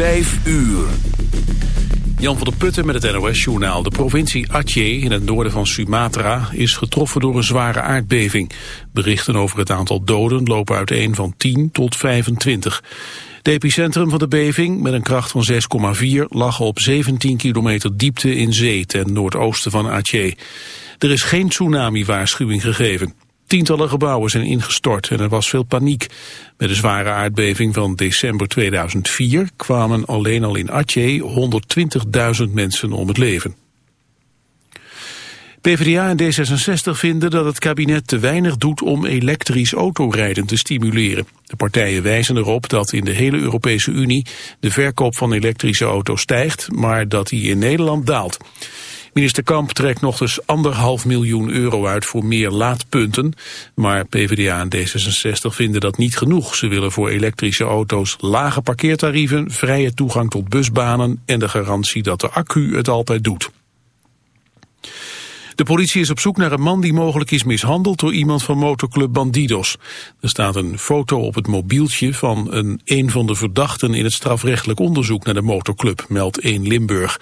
Vijf uur. Jan van der Putten met het NOS-journaal. De provincie Aceh in het noorden van Sumatra is getroffen door een zware aardbeving. Berichten over het aantal doden lopen uiteen van 10 tot 25. Het epicentrum van de beving, met een kracht van 6,4, lag op 17 kilometer diepte in zee ten noordoosten van Aceh. Er is geen tsunami-waarschuwing gegeven. Tientallen gebouwen zijn ingestort en er was veel paniek. Met de zware aardbeving van december 2004 kwamen alleen al in Aceh 120.000 mensen om het leven. PvdA en D66 vinden dat het kabinet te weinig doet om elektrisch autorijden te stimuleren. De partijen wijzen erop dat in de hele Europese Unie de verkoop van elektrische auto's stijgt, maar dat die in Nederland daalt. Minister Kamp trekt nog eens anderhalf miljoen euro uit voor meer laadpunten. Maar PvdA en D66 vinden dat niet genoeg. Ze willen voor elektrische auto's lage parkeertarieven, vrije toegang tot busbanen en de garantie dat de accu het altijd doet. De politie is op zoek naar een man die mogelijk is mishandeld door iemand van motorclub Bandidos. Er staat een foto op het mobieltje van een, een van de verdachten in het strafrechtelijk onderzoek naar de motorclub, meldt 1 Limburg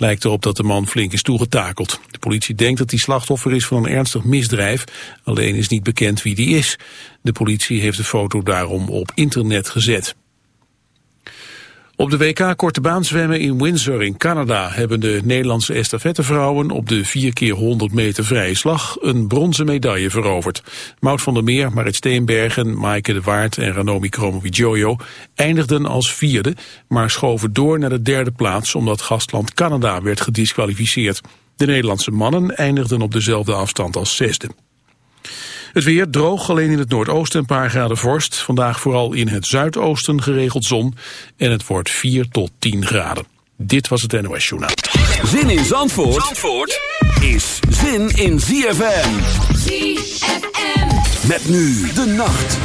lijkt erop dat de man flink is toegetakeld. De politie denkt dat hij slachtoffer is van een ernstig misdrijf. Alleen is niet bekend wie die is. De politie heeft de foto daarom op internet gezet. Op de WK korte baan zwemmen in Windsor in Canada hebben de Nederlandse estafettevrouwen op de 4 keer 100 meter vrije slag een bronzen medaille veroverd. Mout van der Meer, Marit Steenbergen, Maaike de Waard en Ranomi Kromowidjojo eindigden als vierde, maar schoven door naar de derde plaats omdat gastland Canada werd gedisqualificeerd. De Nederlandse mannen eindigden op dezelfde afstand als zesde. Het weer droog, alleen in het noordoosten een paar graden vorst. Vandaag vooral in het zuidoosten geregeld zon. En het wordt 4 tot 10 graden. Dit was het NOS Journaal. Zin in Zandvoort, Zandvoort is zin in ZFM. ZFM. Met nu de nacht.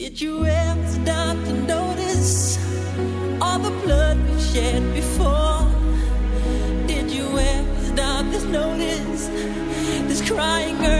Did you ever stop to notice all the blood we shed before? Did you ever stop to notice this crying girl?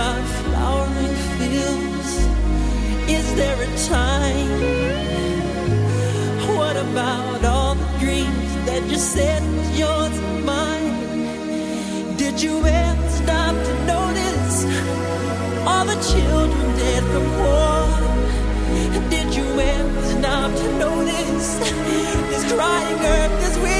by flowering fields? Is there a time? What about all the dreams that you said was yours and mine? Did you ever stop to notice all the children dead from war? Did you ever stop to notice this crying earth, this weary?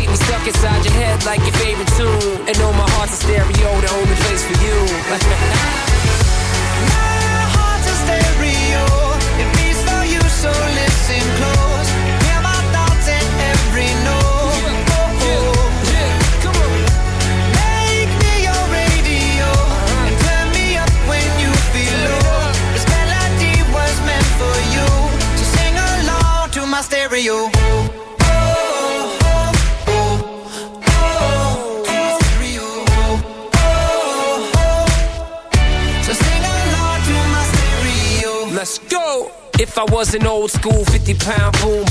Stuck inside your head like your favorite tune. And know my heart's a stereo, an old school 50 pound hold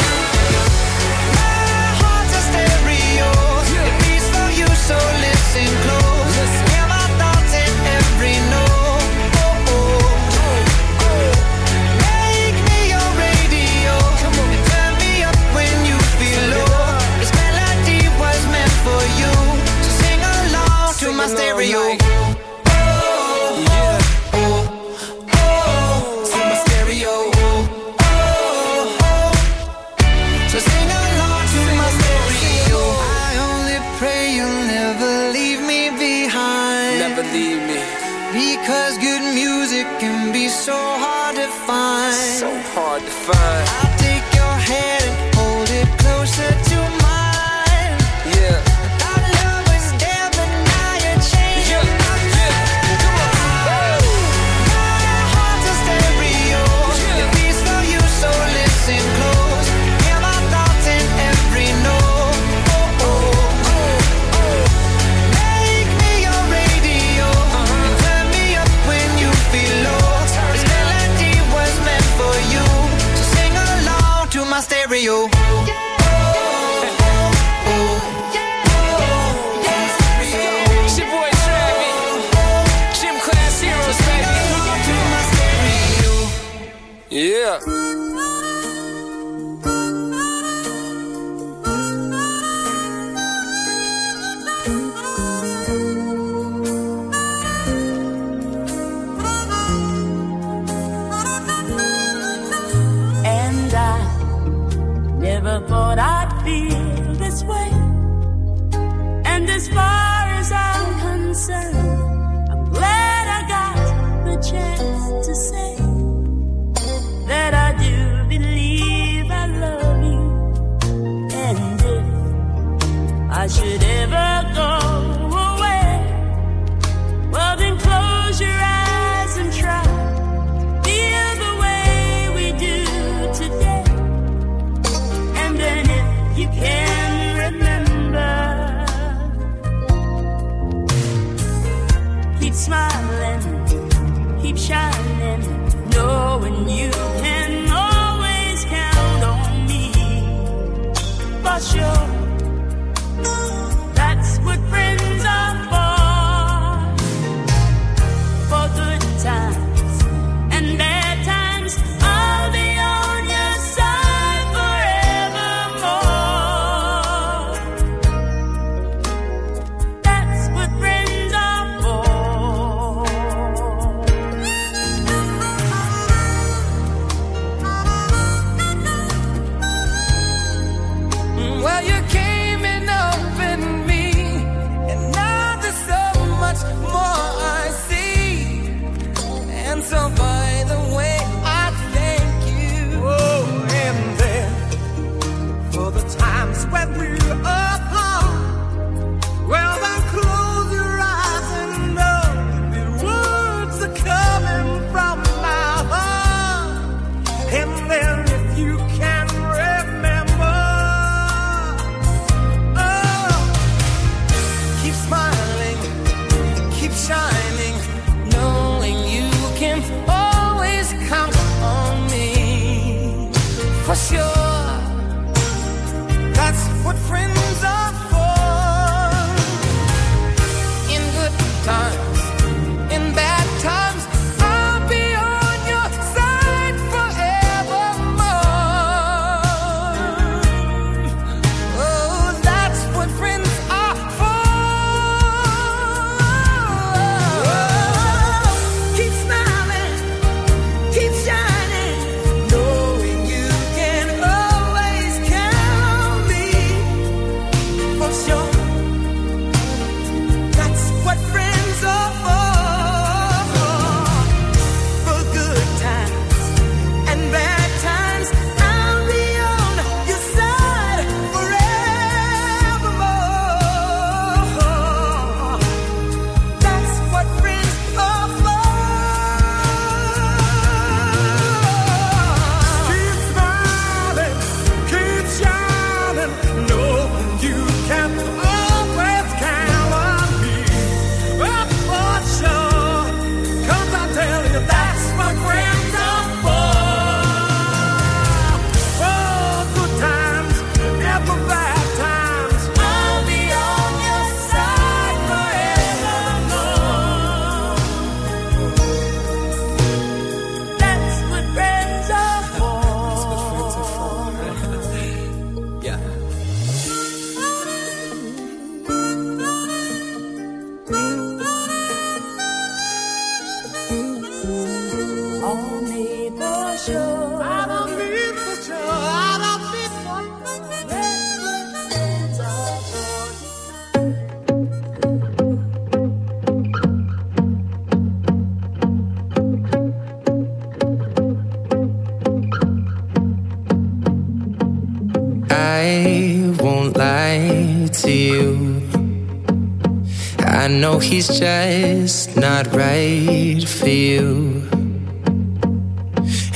he's just not right for you.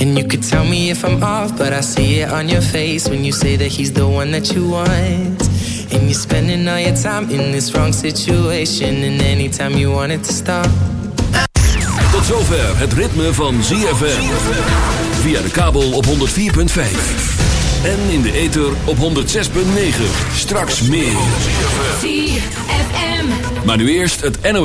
And you could tell me if I'm off, but I see it on your face when you say that he's the one that you want. And you're spending all your time in this wrong situation, and anytime you want it to stop. Tot zover het ritme van ZFM. Via de kabel op 104.5. En in de ether op 106.9. Straks meer. Maar nu eerst het NOS.